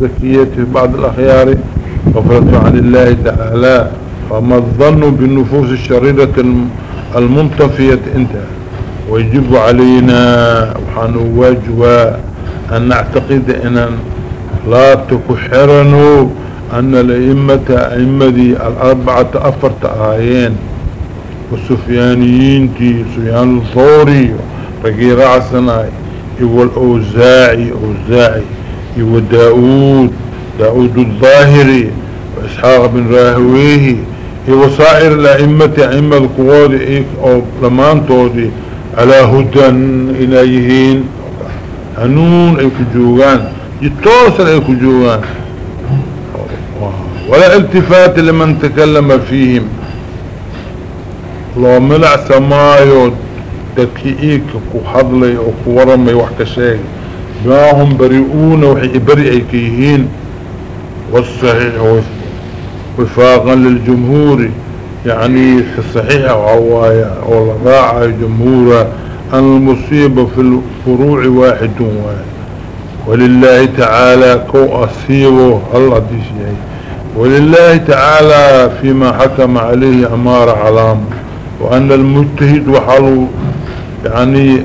في بعض الأخيار غفلة عن الله تعالى فما الظن بالنفوس الشريرة المنطفية إنت. ويجب علينا وحان واجوا أن نعتقد أن لا تكحرنوا أن الأئمة أئمة الأربعة أفرت آيين. والسفيانيين تي سفيان الثوري رقي رعسنا إيو الأوزاعي أوزاعي. إيو داود الظاهري وإسحاق بن راهويه إيو صائر الأئمة أئمة القواد أو لمان تودي على هدى إليهين. هنون أي كجوغان يتوصل أي كجوغان ولا التفات لمن تكلم فيهم. لو ملع سمايو دكيئيك كو حضلي وحكا شيء ما هم بريئون وحي بريئي كيهين والصحيح وفاقا للجمهور يعني الصحيح وعوايا والراعة جمهورا أن المصيبة في الفروع واحد واحد ولله تعالى كو أصيبه الله دي شيء ولله تعالى فيما حكم عليه أمار علام. وأن المجتهد وحاله يعني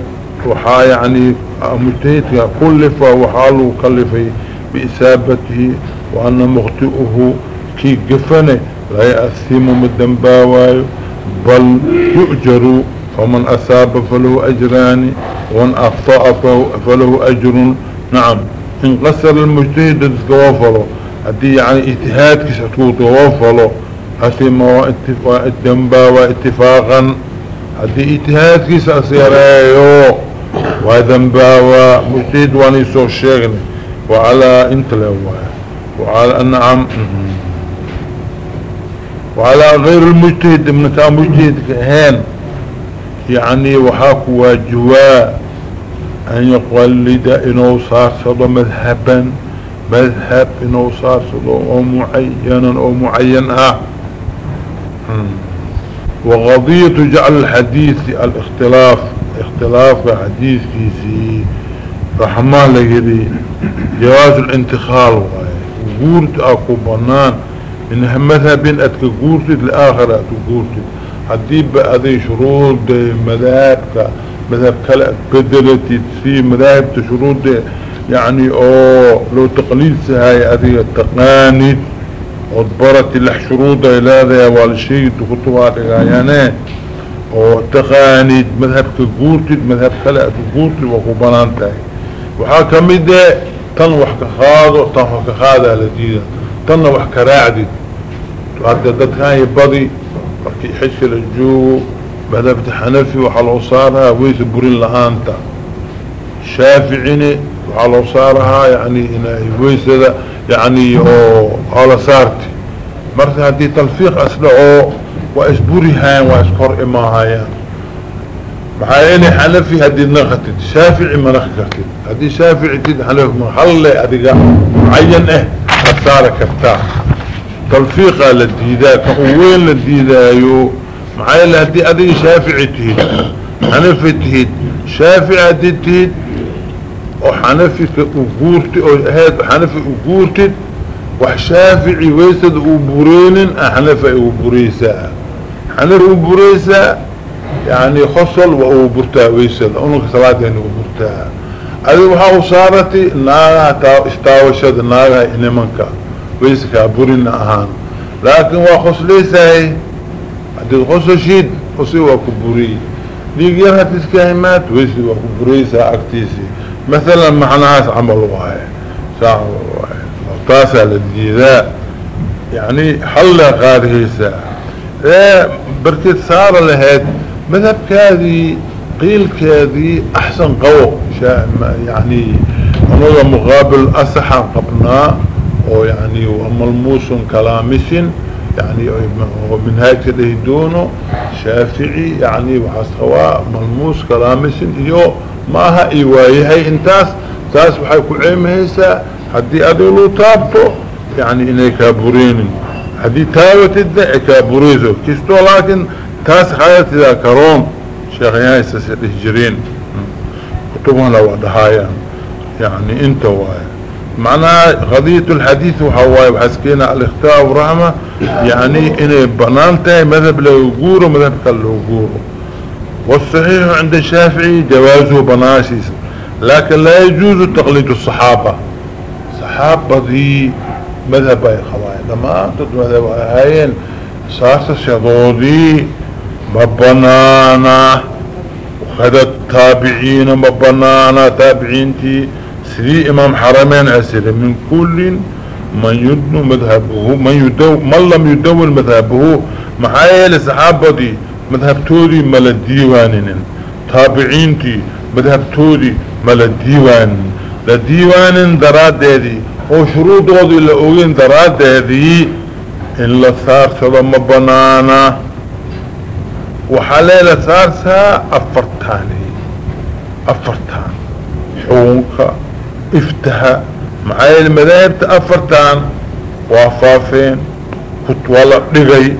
وحا يعني مجتهد كلف وحاله كلفه بإسابته وأن مخطئه كي قفنه لا يأثم من بل يؤجر فمن أصاب فله أجران ومن أخطأ فله أجر. نعم. إن قصر المجتهد تتوفره هدي يعني اجتهاد هسي ما الدنبا واتفاقا هدي اجتهاد كساسيريو وذنبا ومجتهد وانيسو الشيغن وعلى انت لهوايا وعلى النعم وعلى غير المجتهد من كان مجتهد كهان يعني وحاكوا واجواء أن يقلد إنه صارصد مذهبا مذهب إنه صارصد أو معينا أو معينا. وغضية جعل الحديث الاختلاف. اختلاف حديث كيسي رحمه لقدي جواز الانتخال وقورت أكو بنان إنها مذهب أتك قورت الآخر أتك قورت حديب بأذي شروط مذهبك مذهب كلا بدلت في مذاهب تشروط يعني أو لو تقليل سهاي هذه التقاني وضبرت اللح شروط إلى ذا والشيء تخطوات يعني وتقاند مذهب كقورتد مذهب خلق كقورتد وكوبانانتاي وحاكا مدى تنوح كخاضة تنوح كخاضة لديدة تنوح كراعدة تعددت هاي بضي وكي حس للجو مذهب تحنفي وحلو صارها ويس برين لهانتا. شافعيني وحلو صارها يعني هنا ويس يعني هو على صارتي. مرتها دي تلفيق أسلعو واسبرهان واسكر اما هيا بحيالي حلفي هدي نغتد شافعي ما نغتد هدي شافعي تد حلف من خلي هدي معين آه كتارة كتارة تلفيقة للديدة كأوين للديدة يو. معايلة هدي هدي شافعي تهيد حنفي تهيد شافعي هدي تهيد وحنفي كأقورتي وهيد حنفي أقورتي وحشافعي ويسد أبورين أحنفي أبوريساء حنفي أبوريسا يعني خصل وأبورتا ويسد أنك صلاة يعني أبورتا هذه وحاو صارتي ناغا استاوشد ناغا إنمانكا. ويسكا برين آهان. لكن وخص ليساي عدد خص شيد خصي وكبري ليقيرها تسكاهمات ويسي وكبريسا أكتيسي. مثلا معناها عمل واحد. ساعة واحد. طاسة للجيذاء يعني حل غارهيسا إيه بركت صار لهاد مذهب كاذي قيل كاذي أحسن قوة يعني انه مقابل أصحى قبنا ويعني وملموس كلامس يعني ومن هكذا دونه شافعي يعني وحسوا ملموس كلامس يو ماها ايواي هاي انتاس تاس وحيكو عيمهيسا حدي ادولو تابو يعني اني كابورين حدي تاوت الدعي كابوريزو كيستو لكن تاس خايت إذا كرون شيخيان سيسر الهجرين. لو دهايا يعني انت واي. معناها قضية الحديث وحواي وحسكينا الإختاء ورحمة. يعني إنه بنانته مذهب له يقوره مذهب يقوره والصحيح عند الشافعي جوازه بناشيس. لكن لا يجوز تقليد الصحابة. صحابة دي مذهب اي خواهي لما انت مذهب هايين ساسة شضودي مبنانا وخذت تابعين مبنانا تابعين تي سري امام حرمين اسر من كل من يدن مذهبه من يدو من لم يدون مذهبه معايا لصحابة دي مذهب توري ملا الديوان تابعين تي مذهب توري ملا الديوان لديوان دراد دي وشروط وضي لأوين دراد دي إن لصار صدام بنانا وحليل صار سا أفرتاني أفرتان حونك افتها معايا المذاهب تأفرتان وافافين كتوالة لغي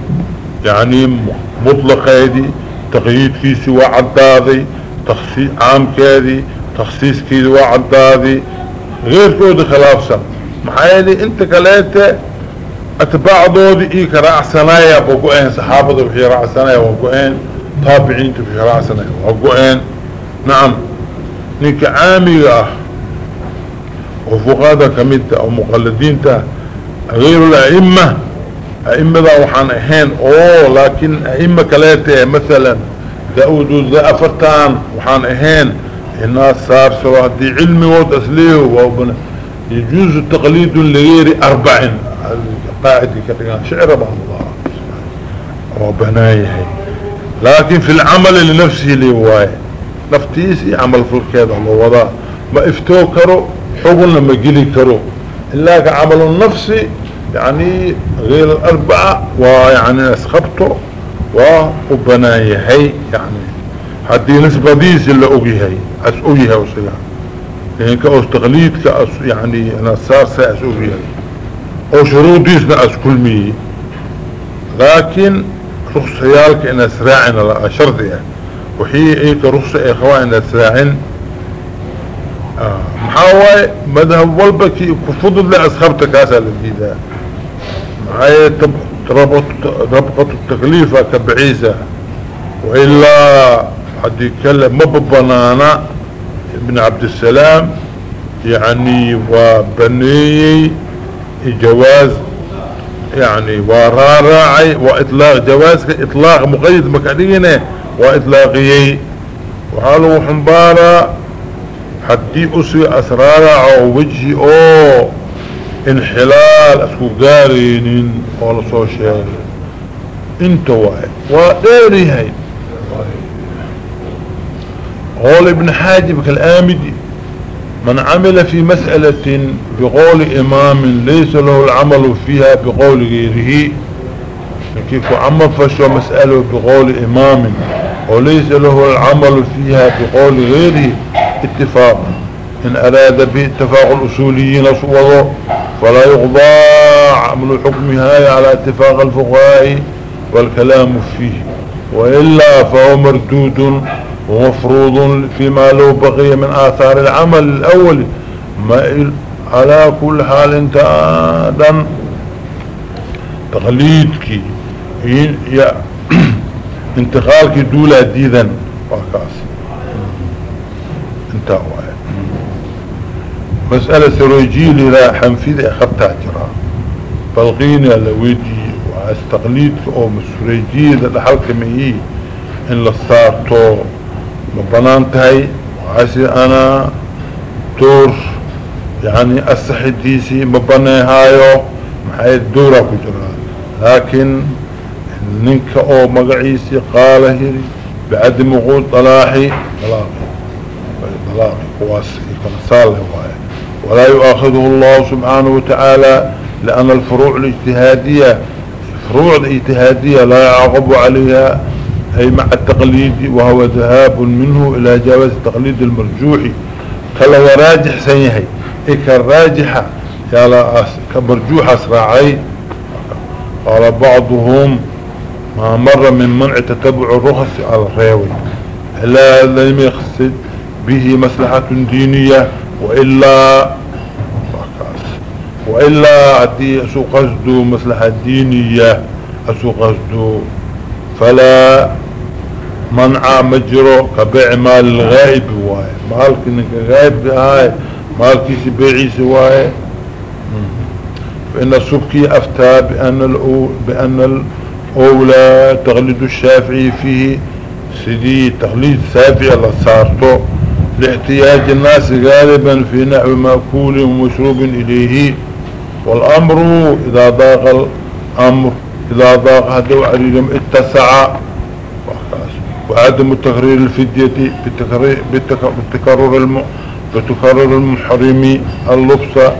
يعني مطلق هذه تقييد كيسي وعدادي تخصيص عام كذي تخصيص كيسي وعدادي غير كود خلاف سم محايلي انت كلاته أتباع دودي ايك راع سنايا بقوين صحابة بحي راع سنايا وقوين تابعين تبحي راع سنايا وقوين نعم نيك عامي وفقادة كميدة أو مقلدين تا غير الأئمة. أئمة ذا وحان أهين أوه لكن أئمة كلاته مثلا داود ذا افرتان وحان أهين. الناس صار سواء دي علمي وود اسليه وابن يجوز التقليد لغير أربع قاعد كتغان شعر بعض الله وبنايه لكن في العمل لنفسه لهواي نفتيسي عمل في الكيد الله وضع. ما افتو كرو حقنا ما قلي كرو. إلا كعمل النفسي يعني غير الأربعة ويعني أسخبته وبنايه يعني. هدي نسبة ديس اللي أقيهي أسأقيها وسيلا لأن كأس تغليد كأس يعني أنا صار سأسأقيها أو شروط ديسنا أسكل مي لكن رخص يالك إن أسراعنا لا شرط يعني. وحي إيك رخص إخوة إن أسراعن آه محاوي مذهب والبكي كفضل لأسخبت كاسا لديدا معايا ربقة التغليفة كبعيسة وإلا حد يتكلم مببنانا ابن عبد السلام يعني وبني جواز يعني وراراعي وإطلاق جواز إطلاق مقيد مكانينه وإطلاقيي وحالو حنبارا حدي أسوي أسرارا أو وجهي أو انحلال أسكو قارين ولا سوشيال انتو واحد وديري هاي. قول ابن حاجب كالآمدي. من عمل في مسألة بقول إمام ليس له العمل فيها بقول غيره كيف عمل فشو مسألة بقول إمام؟ وليس له العمل فيها بقول غيره. اتفاق. إن أراد به اتفاق الأصوليين صوره فلا يغضى عمل حكمها على اتفاق الفقهاء والكلام فيه. وإلا فهو مردود ومفروض فيما لو بقي من آثار العمل الأول. ما على كل حال أنت آدم. تغليدك يا انتقالك دولة ديدا وكاس. انت واحد. مسألة سروجي للا حنفيذ اخبتها جرا بلغيني لويدي واستقليدك أو مسروجي لحلق مهي إن لصارتو مبنانتهي وعسي أنا دور يعني السحديسي مبنيهايو محايا الدورة كجرا لكن ننك أو مقعيسي قال هيري بعدم وقود طلاحي طلاحي طلاحي قواسي يكون صالح ولا يؤاخذه الله سبحانه وتعالى لأن الفروع الاجتهادية فروع الاجتهادية لا يعاقب عليها أي مع التقليد وهو ذهاب منه إلى جواز التقليد المرجوحي كلا وراجح سيهي إيكا الراجحة يالا كمرجوح أسراعي قال بعضهم ما مر من منع تتبع الرخص على الريوي إلا لم يقصد به مصلحة دينية وإلا وإلا هدي أسو قصده مصلحة دينية. أسو قصده فلا منع مجرو كبيع مال الغائب واي. مالك انك غائب هاي مالك سبيعي سواي. فإن السبكي أفتى بأن, بأن الأولى تغليد الشافعي فيه سيدي تغليد سافعي لصارته لاحتياج الناس غالبا في نحو مأكول ومشروب إليه. والأمر إذا ضاق الأمر إذا ضاق هدو عريرم اتسع وعدم تقرير الفدية بتكرر الم... بتكرر المحرم اللبس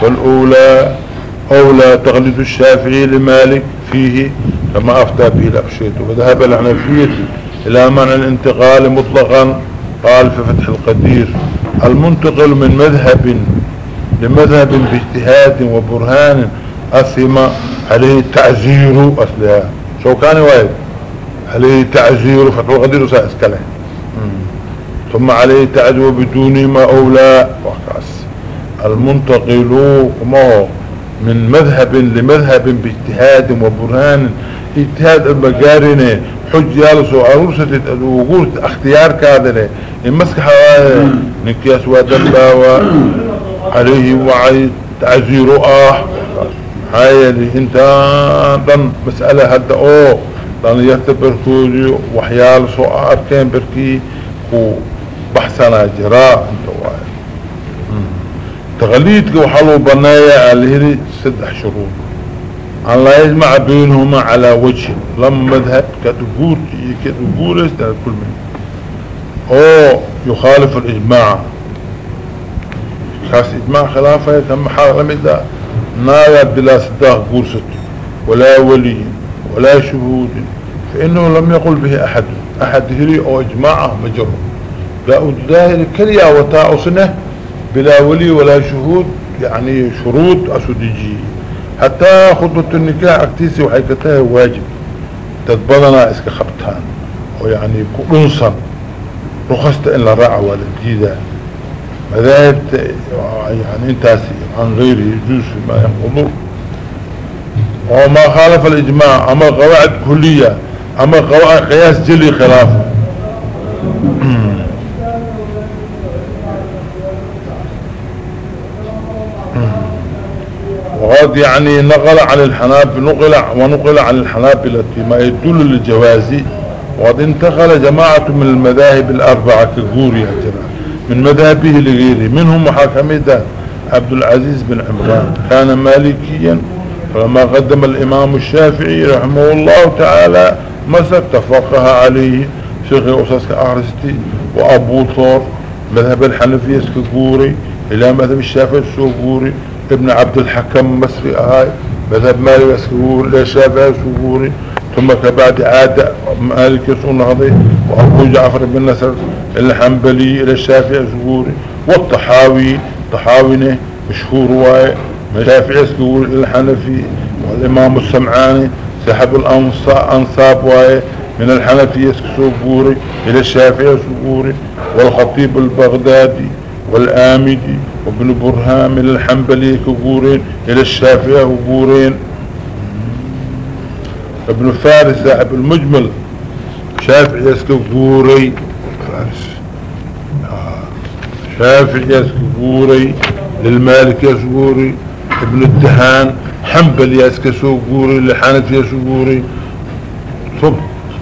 فالأولى أولى تغليد الشافعي لمالك فيه كما أفتى به الأخشيت وذهب العنفية إلى منع الانتقال مطلقا قال في فتح القدير المنتقل من مذهب لمذهب باجتهاد وبرهان أثم عليه تعزير أصلها. شو كان وايد عليه تعزير فتح القدير سأسكله ثم عليه تعزير بدون ما أولى. وقاس المنتقل من مذهب لمذهب باجتهاد وبرهان. اجتهاد المقارنة حج يالسو عروسة وقول اختيار كادنة المسك حواه نكياس ودنباوة. عليه وعي تعزير. آه. هاي اللي انت مسألة هدا اوه كودي وحيال سو أركين بركي كو بحثنا جراء انت واحد تغليدك وحلو بنايا اللي سدح شروط أن لا يجمع بينهما على وجه. لما مذهب كتقول كتقول يستهد كل منه. أو يخالف الإجماع. خاص إجماع خلافة يتم حرم إذا نايا بلا صداق قرصة ولا ولي ولا شهود فإنه لم يقل به أحد. أحد هري أو إجماعه مجرد لا أجداه كليا وتاعصنه بلا ولي ولا شهود يعني شروط أسودجي. حتى خطبة النكاح أكتيسي وحيكتها واجب. تتبضنا إسك خبطان ويعني كلنصا رخصت إن لرعا والديدة مذاهب يعني إنتاسي عن غيره يجوز ما ينقضوا وما خالف الإجماع أما قواعد كلية أما قواعد قياس جلي خلافه وقد يعني نقل عن الحناب نقل ونقل عن الحنابلة ما يدل للجوازي وقد انتقل جماعة من المذاهب الأربعة كغوري من مذهبه لغيره منهم محاكمة عبد العزيز بن عمران. كان مالكيا فلما قدم الإمام الشافعي رحمه الله تعالى مسك تفقه عليه شيخ أساس أعرستي وأبو ثور مذهب الحنفية كغوري إلى مذهب الشافعي السوغوري ابن عبد الحكم مصري هاي مذهب مالك سهوري لشافعي سهوري ثم كبعد عاد مالك سنهضي وأبو جعفر بن نصر الحنبلي إلى الشافعي سهوري والطحاوي طحاوينه مشهور واي. الشافعي سهوري الحنفي والإمام السمعاني سحب الانصاب واي من الحنفي سهوري إلى الشافعي سهوري والخطيب البغدادي والآمدي وابن برهام الحنبلي كقورين إلى الشافعي كقورين ابن فارس ابن المجمل شافعي يسكقوري فارس شافعي يسكقوري للمالك يسكقوري ابن الدهان حنبل يسكسوقوري لحنف يسكقوري ثم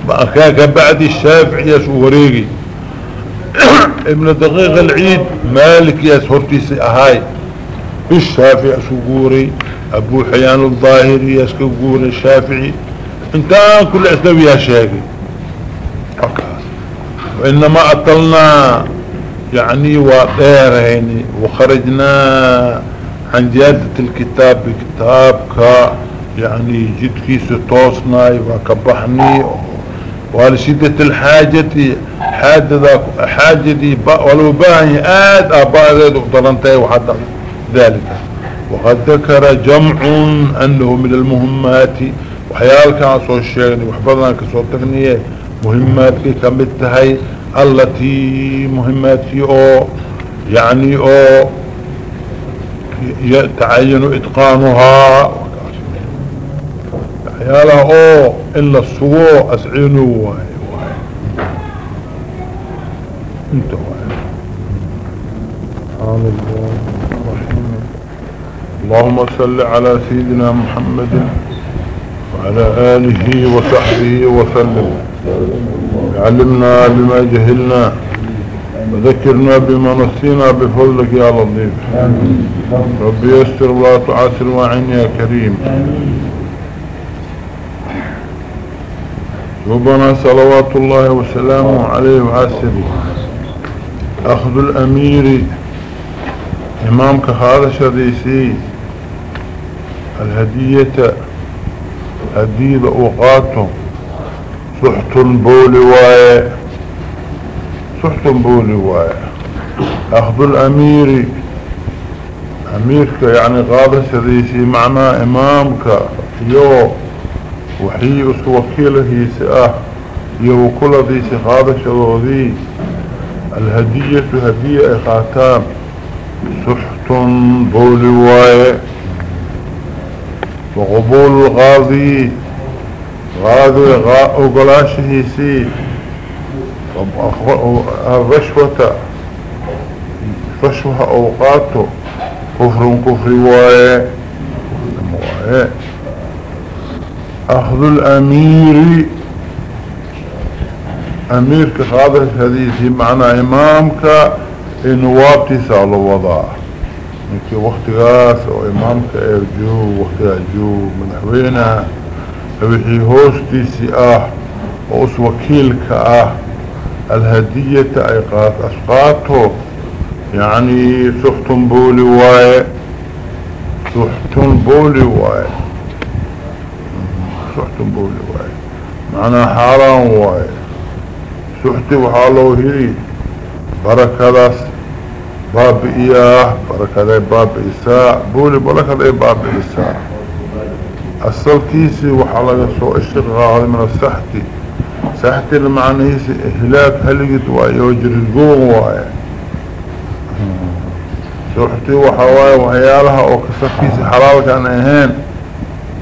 بقى بعد الشافعي يسكقوري ابن دقيق العيد مالك يسهرتي اهاي الشافعي سقوري أبو حيان الظاهري يسقوري الشافعي. انت كل اسلوي يا شاقي وإنما أطلنا يعني وطيرين وخرجنا عن جادة الكتاب بكتابك يعني جد كيس توصنا وكبحني ولشدة الحاجة حاجة حاجة ولو باهي آد أبا ذي دكتورانتي وحتى ذلك. وقد ذكر جمع أنه من المهمات وحيالك عصو الشيخ وحفظنا كسو التقنية مهمات كمتهي التي مهمات أو يعني أو يتعين إتقانها. حيالها أو إلا الصغو اسعينه واي انت الله اللهم صل على سيدنا محمد وعلى آله وصحبه وسلم. علمنا بما جهلنا. وذكرنا بما نسينا بفضلك يا لطيف. ربي يسر ولا تعسر وعين يا كريم. ربنا صلوات الله وسلامه عليه وعسره. أخذ الأمير إمامك هذا شديسي الهدية هدية أوقاته. سحت بولي واي. سحت بولي واي أخذ الأمير أميرك يعني قادة شديسي معنى إمامك يو وحي وكيله سآه يو كل ذي سقادة شدودي الهدية هدية إخاتان سحت بولي واي وقبول الغاضي غاضي أقلاشه سي الرشوة رشوة أوقاته كفر كفر واي أخذ الأمير أمير كخاضر حديثي معنى إمامك إنه وابتي سأل وضعه ninkii waktigaas oo imaamka ee joogo waktigaa joogo madaxweyneha wixii hoostiisii ah oo us wakiilka ah الهدية تعيقات أسقاطه. يعني سحتن بولي واي. سحتن بولي واي. سحتن بولي واي. معنى حرام واي. سحتي وحالو هي. بركة داس باب إياه. بركة داي باب إساء بولي بركة داي باب ايساء السلطيسي وحالك سو اشتغال من السحتي سحتي المعنى إهلاك هلقت ويوجر القوم وعي سحتي وحواي وعيالها وكسر كيسي حلال كان إهين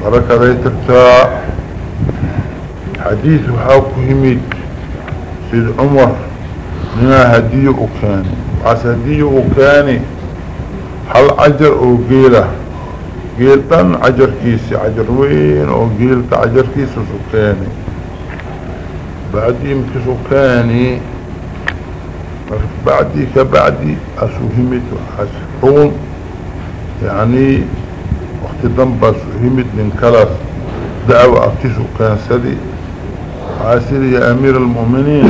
بركة ذي حديث وحاوكو هميد سيد عمر منها هدية وكاني عسدي وكاني هل عجر أو قيلة قيلتان عجر كيسي عجر وين أو قيلت عجر كيسي سكاني بعدي يمكن سكاني بعدي كبعدي اسوهمت وحسحون يعني وقت دنبا سوهمت من كلاس دعوة اكتسو كان سدي. عاسر يا أمير المؤمنين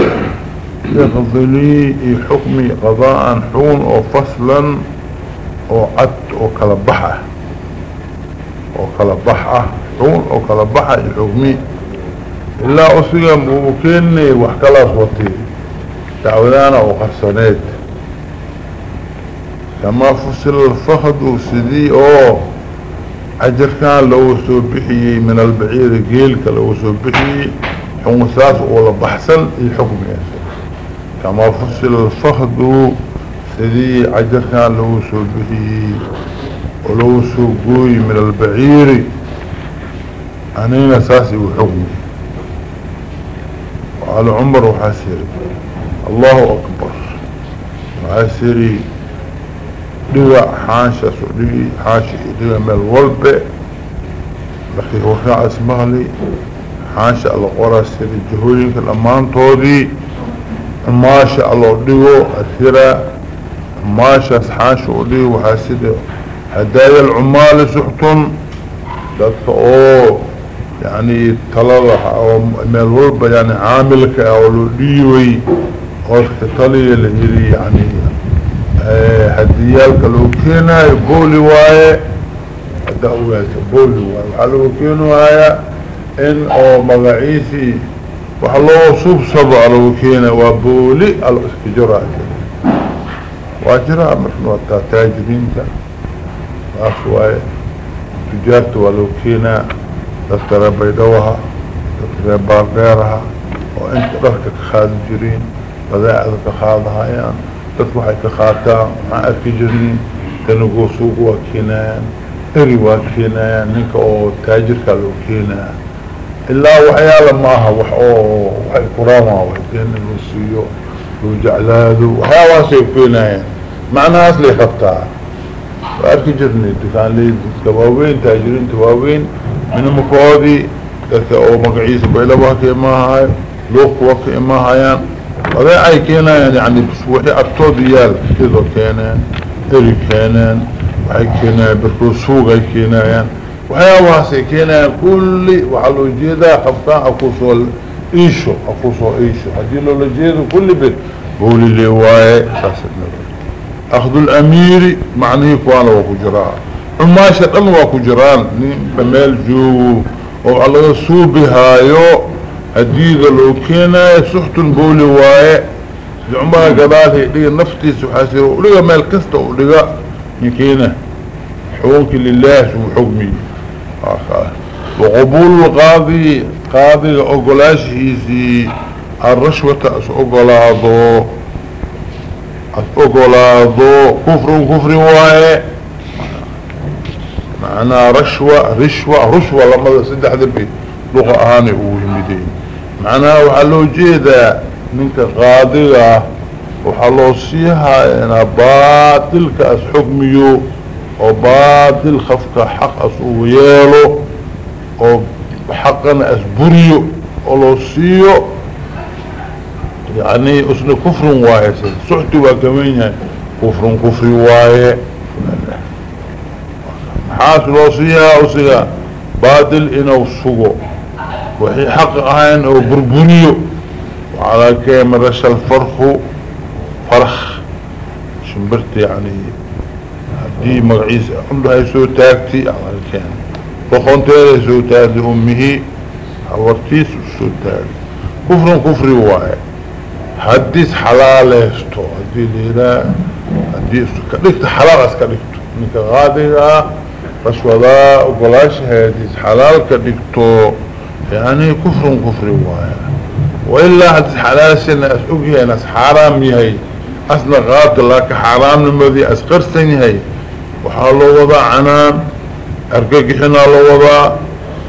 يقضي لي حكمي قضاء حون أو فصلا أو عد أو كلبحة. أو كلبحة حون أو كلبحة حكمي إلا أصيغا ممكنني وحكلا صوتي تعودانا وقرصانيت كما فصل الفخد سدي أو عجر كان لو سوبحي من البعير قيلك لو سوبحي حمساس ولا بحسن الحكم ياسر كما فصل الفخد سدي عجر كان لو سوبه ولو سوقوي من البعير. أنين ساسي وحكمي وعلى عمر وحاسري الله أكبر. وحاسري دوا حاشا سعودي حاشا دوا من الولبة لكي هو كان اسمه لي حاشا القرى سيري جهوليك الأمان تودي. ماشا الله ديو أثيرا ماشا سحاشا ديو وحاسده هدايا العمال سحتن دادك أو يعني طلالح أو من الوربة يعني عاملك أو ديوي قولك طلي اللي يعني هديالك لو كينا بولي واي هدا بولي واي وحلو كينو هايا إن أو مغعيسي وحلو صوب صبع الوكينة وبولي الاسكجراء واجراء مرحبا تاجرين واسواي تجارت تذكر بيدوها تذكر بارديرها وإنت رهتك خاد جرين بذاعدك خادها يعني تذكر كخاتا مع اسكجرين تنقو سوق وكينان اري وكينان ننك أو تاجر كالو كينان. إلا وحيالا معها وحو وحي كراما وحيكين الوسيو وجعلاده وحيا واسي فينا معناها أصلي خبتها وأركي جرني كان لي تواوين تاجرين تواوين من ذلك أو مقعيس وحكي ما هاي لوك وحكي ما هايان وذي أي كينا يعني بسوحي أكتو ديال كذو كينان إري كينان وحي كينا بركو أي كينا يعني وحيواسي كينا كل وحلو جيدا خبطان أكوصو إيشو أكوصو إيشو هدي لو لجيدو كل بيت بولي لي واي أخذ الأمير معنيه كوانا وكجران عماشة أن وكجران بميل جو وعلى صوبها هديد لو كينا سحت بولي واي لعمها قباته لغا نفتي سحاسير ولغا ميل كسته ولغا يكينا حوك لله سو حكمي. وقبول القاضي قاضي اقلاشيسي الرشوة اقلاضو اقلاضو كفر كفر واي. معنى رشوة رشوة رشوة لما سدح ذبي لغة اهاني وهمدين معنى وحلو جيدا منك قاضية وحلو سيها أنا باطل كاس حكميو وباطل خفك حق أسوه يالو. وحقنا أسبريو. ولوسيو يعني أسن كفر واي سحتي وكمين كفر كفر واي حاس لوسيها أسيها باطل إنه سوغو. وحي حق أهين أو بربريو وعلى كيما رشا الفرخ فرخ. شمبرت يعني دي مغعيس. عندها يسو تاكتي على الكان وخونتها يسو تاكتي أمه. حورتيس يسو تاكتي. كفر كفر واحد. حديث حلال يستو هدي ليلا هدي كدكت حلال اسكدكتو انك غاديها رشوة وقلاش هديث حلال كدكتو يعني كفر كفر واحد. وإلا حديث حلال سنة أسأقها ناس حرام يهي أصلا غاد لك حرام نمذي أسقرسن يهي waxaa loo wadaa canaan argagixinaa loo wadaa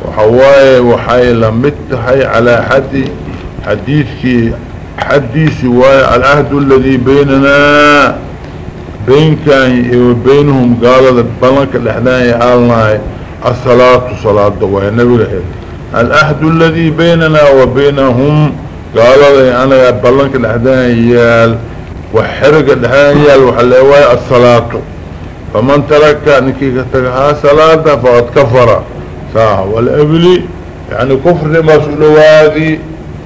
waxawaaye waxay la mid tahay calaa xadi xadiidkii xaddiisi waaye بينكاي وبينهم قالوا بلنك الاحلاي الله الصلاة صلاة دو النبي الاحد الأحد الذي بيننا وبينهم قال أنا بلنك الاحلاي وحرق الاحلاي وحلاوي الصلاة. فمن ترك نكيك تغها صلاة فقد كفر. صح والأبل يعني كفر ما شنو هذه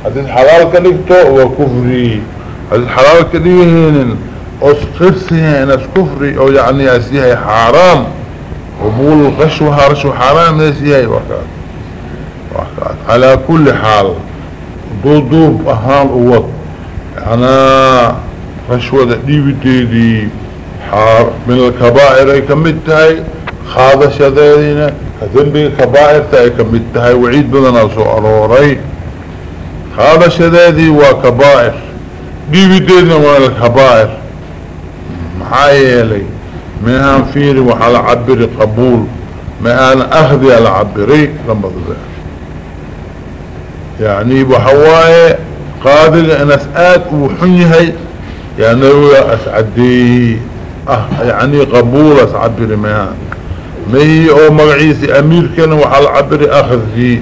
هذه حلال كنفته وكفري. هذه حلال كنيهن كنيهين اسقرسيها ناس كفري أو يعني اسيها حرام. وبول غشوها رشو حرام اسيها وكاد وكاد على كل حال ضوضوب اهان أوض. أنا رشوة دي حار. من الكبائر أي كمدتهاي خاضة ذاتنا كذنبي الكبائر تاي كمدتهاي وعيد بدنا سؤالوري خاضة ذاتي وكبائر. دي بدينا من الكبائر. محايا لي منها فيري وحال عبري قبول. ما اخذي على عبري لما ذا يعني بحواي قادر أن اسآت وحنيهي يعني هو أسعدي. أه يعني قبول اسعبر ميها مهي أو مغعيسي أمير كان وحال عبر اخذ فيه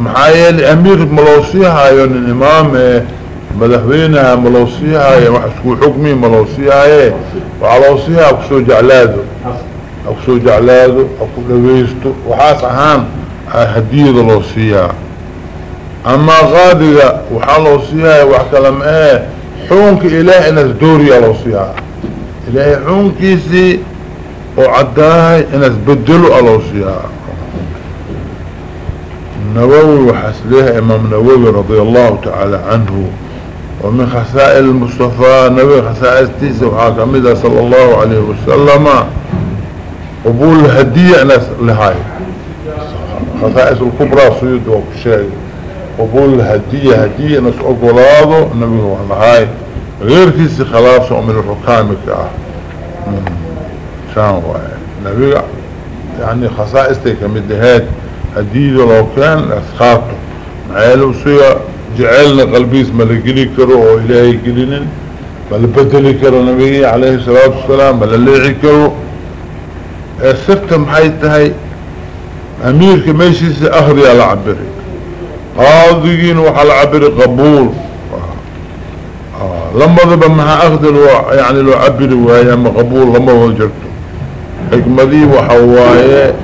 محايل امير ملوسيها يون الامام مدهوينها ملوسيها وحسكو حكمي ملوسيها وعلوسيها اكسو جعلاده اكسو جعلاده اكو لويستو وحاس اهان هديه لوسيها اما غادقة وحالوسيها وحكلم إيه حونك اله ان الدوري لوسيها إلهي حونكيسي وعداهي إن اسبدلوا ألوسيها النووي وحسليها إمام نووي رضي الله تعالى عنه ومن خسائل المصطفى نبي خسائل تيسي وحاكمدة صلى الله عليه وسلم قبول هدية ناس لهاي. خسائس الكبرى سيد وكشاي قبول هدية هدية ناس أقولاده نبي وحنا هاي غير كيسي خلاص من الرقامك آه شان واي نبي يعني خصائصتي كمدهات هديد لو كان أسخاطه. معيلو سيا جعلنا قلبيس ملقلي كرو وإلهي قلنين ملبدلي كرو نبي عليه الصلاة والسلام ملليعي كرو. سرت محيطهي أميرك ميشيس أهري على عبري قاضيين وحال عبري قبول. آه. لما ذبا مها أخذ يعني لو عبري وهي مقبول لما وجدته حكمدي وحوايا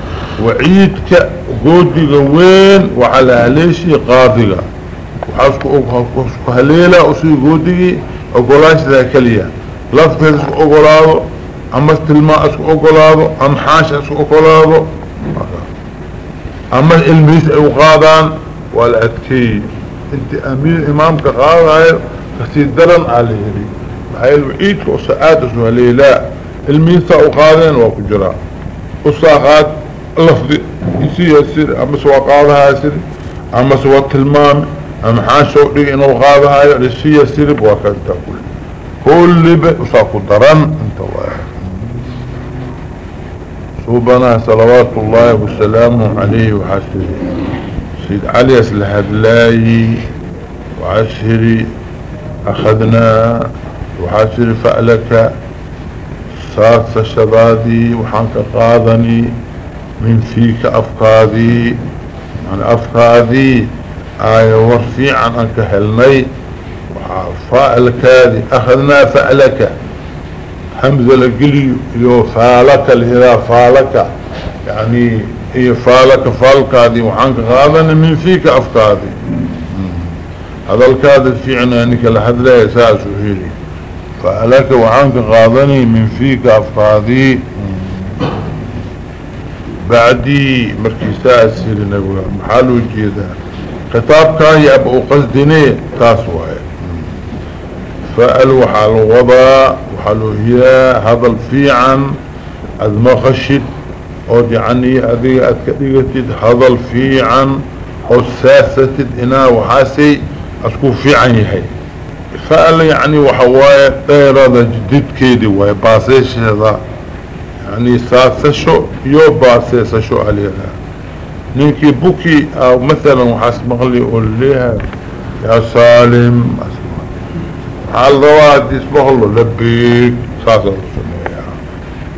وعيدك قودي وين وعلى ليشي قاضية وحاسكو هليلة أسي قودي أقولاش ذا كليا لفتة اسكو أقولادو أما استلماء اسكو أقولادو أم حاش اسكو أقولادو أما الإلميس أقادان والأتكي أنت أمير إمامك قاضي كثير درن عليه. هاي الوعيدك وسعادة سهليلة الميسا أقادين وكجراء وساقات لفظي يسيها سير أما سوى قاضها سير أما سوى أما حاشو لي إنه قاضها يسيها سير بوكذا كل. كل بأساق درن أنت واحد. صوبنا صلوات الله وسلامه عليه وحسره سيد علي أسلح الله وعشري أخذنا وحسر فألك. ساس شبادي وحانك قاضني. من فيك أفقادي من أفقادي آية ورفي عن أنك هلني فألك هذه. أخذنا فألك حمزة لقلي يو فالك الهلا فالك يعني هي فالك هذه وحانك قاضني من فيك أفقادي هذا الكاد في عنانك لحد لا يساس هيري فألك وعنك قاضني من فيك أفقادي بعدي مركزاء السير نقول محالو جيدا. خطاب كان يبقى قصدني تاسوه. فأل وحال وضع وحالو هي هذا الفيعا أذ ما خشد أو يعني أذي أتكدقتد هذا الفيعا أو ساستد إنا وحاسي أسكو فيعا يحي. فقال يعني وحوايا ديرادة جديد كيدي وهي باسيش هذا. يعني ساسشو يو باسيسشو عليها. نيكي بوكي أو مثلا وحاسب مغلي يقول ليها يا سالم على الرواد اسمه الله لبيك ساسو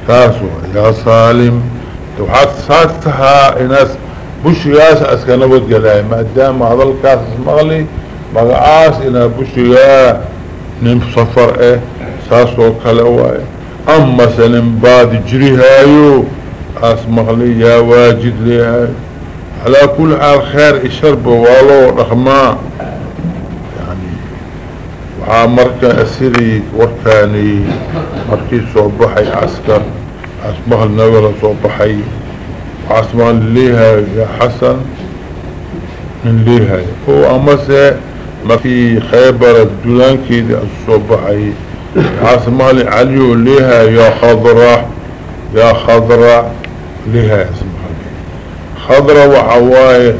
ساسو يا سالم وحاد ساتها ناس بوشياس اسكنبت قلاي ما هذا الكاس مغلي مقعاس إنا بشيا نم صفر إيه ساسو كلاواي أما سلم بعد جريهايو أسمغ لي يا واجد ليهاي على كل حال خير الشرب والو رحمة. يعني وعامرك أسيري وركاني مركي صوبحي عسكر أسمغ النور صوبحي وأسمغ ليها يا حسن من ليها. هو أمسه ما في خيبر الدولان كيدي عاصمالي عليو ليها يا خضرة يا خضرة لها اسمها خضرة وحواي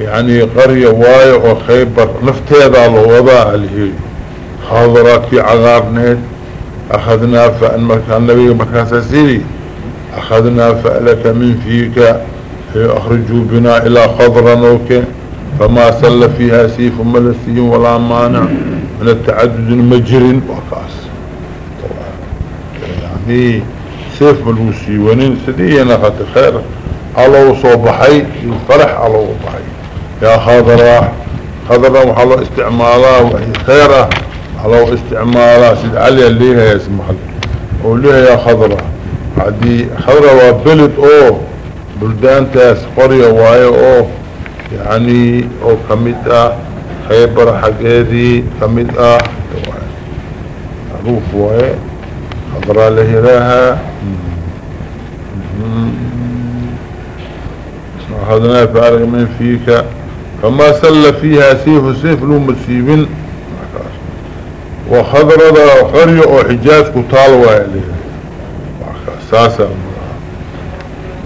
يعني قرية واي وخيبر نفتيض على الوضع عليه. خضرة في عغارنيت أخذنا فأن مكان النبي مكان سسيري أخذنا فألك من فيك أخرجوا بنا إلى خضرة نوكي فما سل فيها سيف ملسي ولا مانع من التعدد المجر وقاس يعني سيف ملوسي ونين سدية نخط خير. على صوبحي الفرح على وضحي يا خضرة خضرة وحلو استعمالها وهي خيرة. على استعمالها سيد علي الليها يا سمح وليها يا خضرة عدي خضرة وبلد اوه بلدان تاس قرية واي اوه يعني أو كميدة خيبر حقيدي كميدة معروف واي خضراء لهراها. أخذنا فارغ من فيك فما سل فيها سيف سيف لو مسيب وخضر ذا خري وحجاز كتال وعليه أساسا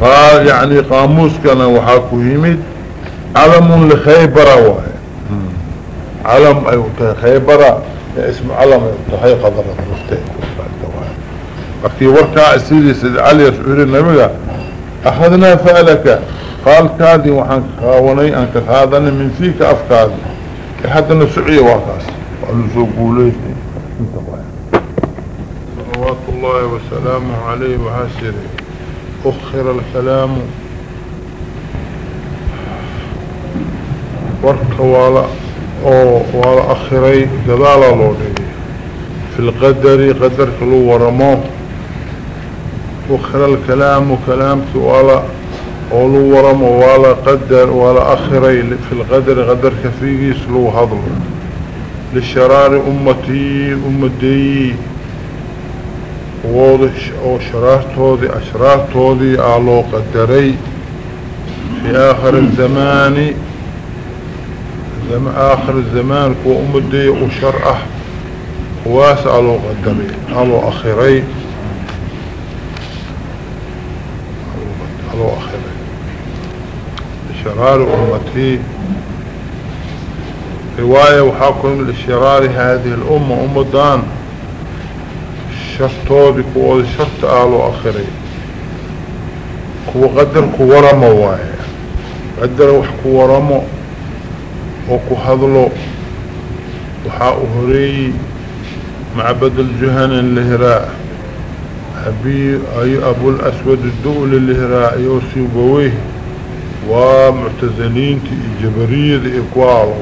قال يعني قاموس كان وحاكو يمد علم لخيبر واي علم أيوه خيبر اسم علم تحي قدر المستيق markii warkaa sidii sida cali yasuuli nabiga akhadnaa fa'laka qaalkaadii ka qaadanay min fiika afkaadi ee haddana suciya waa kaas waa lusoo guulaystay inta صلوات الله وسلامه عليه وحسره أخر الكلام. ولا أو ولا أخري جدال لوني في القدر قدر كلو ورمو أخر الكلام كلام ولا أولو ورمو ولا قدر ولا أخري في القدر قدر كفيه سلو هضل للشرار أمتي أمتي ووضح أو شرارتودي اشرارتودي اعلو قدري. في آخر الزمان زم آخر الزمان كو امدي وشرعه واسع لو قدري اعلو آخري. شرار أمتي. رواية وحاكم للشرار هذه الأمة امدان شرطودي كوودي شرط آلو أخري كو قدر كو ورمو واي قدر وح كو ورمو. وكو هذلو وحاء هري معبد الجهن الهراء أبي أي أبو الأسود الدول الهراء يوسي بويه. ومعتزلين جبريد إقوال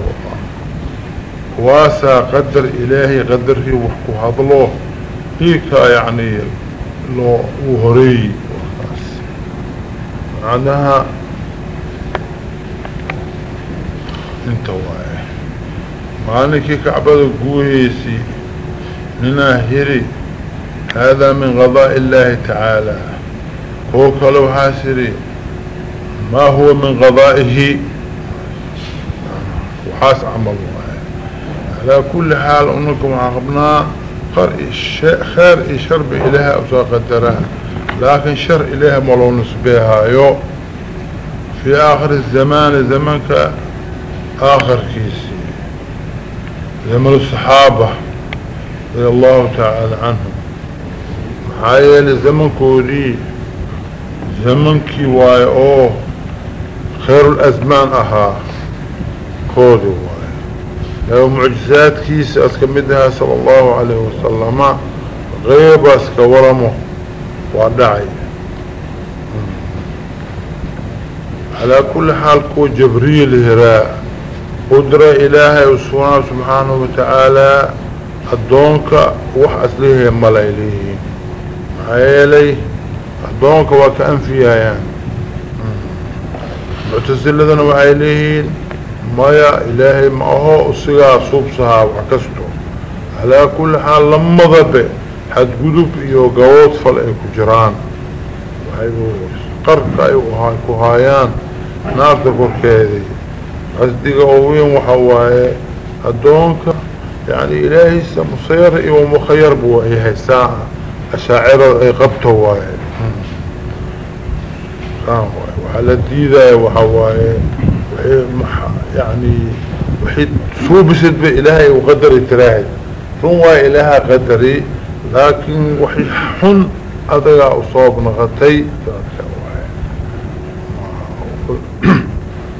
واسا قدر إلهي قدره وحكو هذلوه هيكا يعني لو وهري معناها انت واي معنى كعبة قوهيسي منا هري هذا من غضاء الله تعالى. كوكا لو حاسري. ما هو من غضائه وحاس عمل على كل حال انكم عقبناه خير شر بإلها أو قدرها لكن شر إليها ملو نسبيها يو. في آخر الزمان زمنك آخر كيسي زمن الصحابة رضي الله تعالى عنهم. محايا لزمن كوري زمن كي واي اوه خير الأزمان أها. كودي واي لو معجزات كيس اسكمدها صلى الله عليه وسلم غيب اسكورمه ودعي على كل حال كو جبريل هراء قدرة إلهي سبحانه وتعالى الدونك أسليه يمال إليه معايلي الدونك وكأن فيها يعني معتزلة وعيليهين مايا إلهي معه أصيغا صوبسها وعكسته على كل حال لما ضبع حد قدب إيو قوات فالأي كجران وحيبو قرق أيو كهايان نار دقور كهذي أصدق أوين وحواي الدونك يعني إلهي مصير إيو مخير بوهي ساعة أشاعر أي قبته واي وحالة ديدة وحواي يعني وحيد شو بسد بإلهي وقدر تراهد روا إلها قدري لكن وحي حن أضيع أصاب نغتي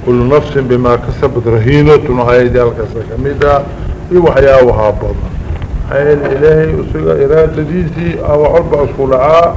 كل نفس بما كسبت رهينة وهي دي الكسكميدة في وحياة وهابضة. هاي الإلهي أسيق إرادة ديسي أو عرب أسكولعاء